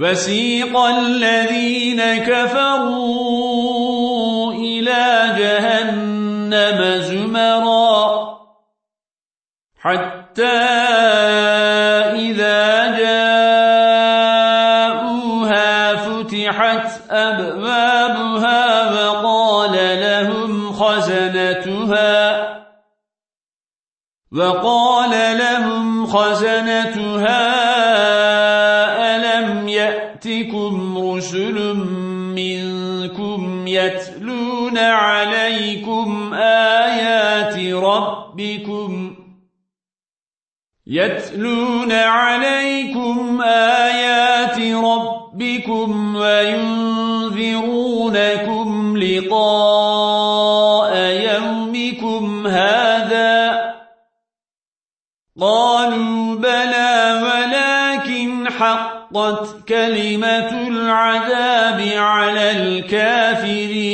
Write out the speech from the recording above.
وسيق الذين كفروا إلى جهنم زمرا حتى إذا جاءوها فتحت أبوابها وقال لهم خزنتها وقال لهم خزنتها يأتكم رسل منكم يتلون عليكم آيات ربكم يتلون عليكم آيات ربكم وينذرونكم لقاء يومكم هذا قالوا بلى ولكن حقت كلمة العذاب على الكافرين.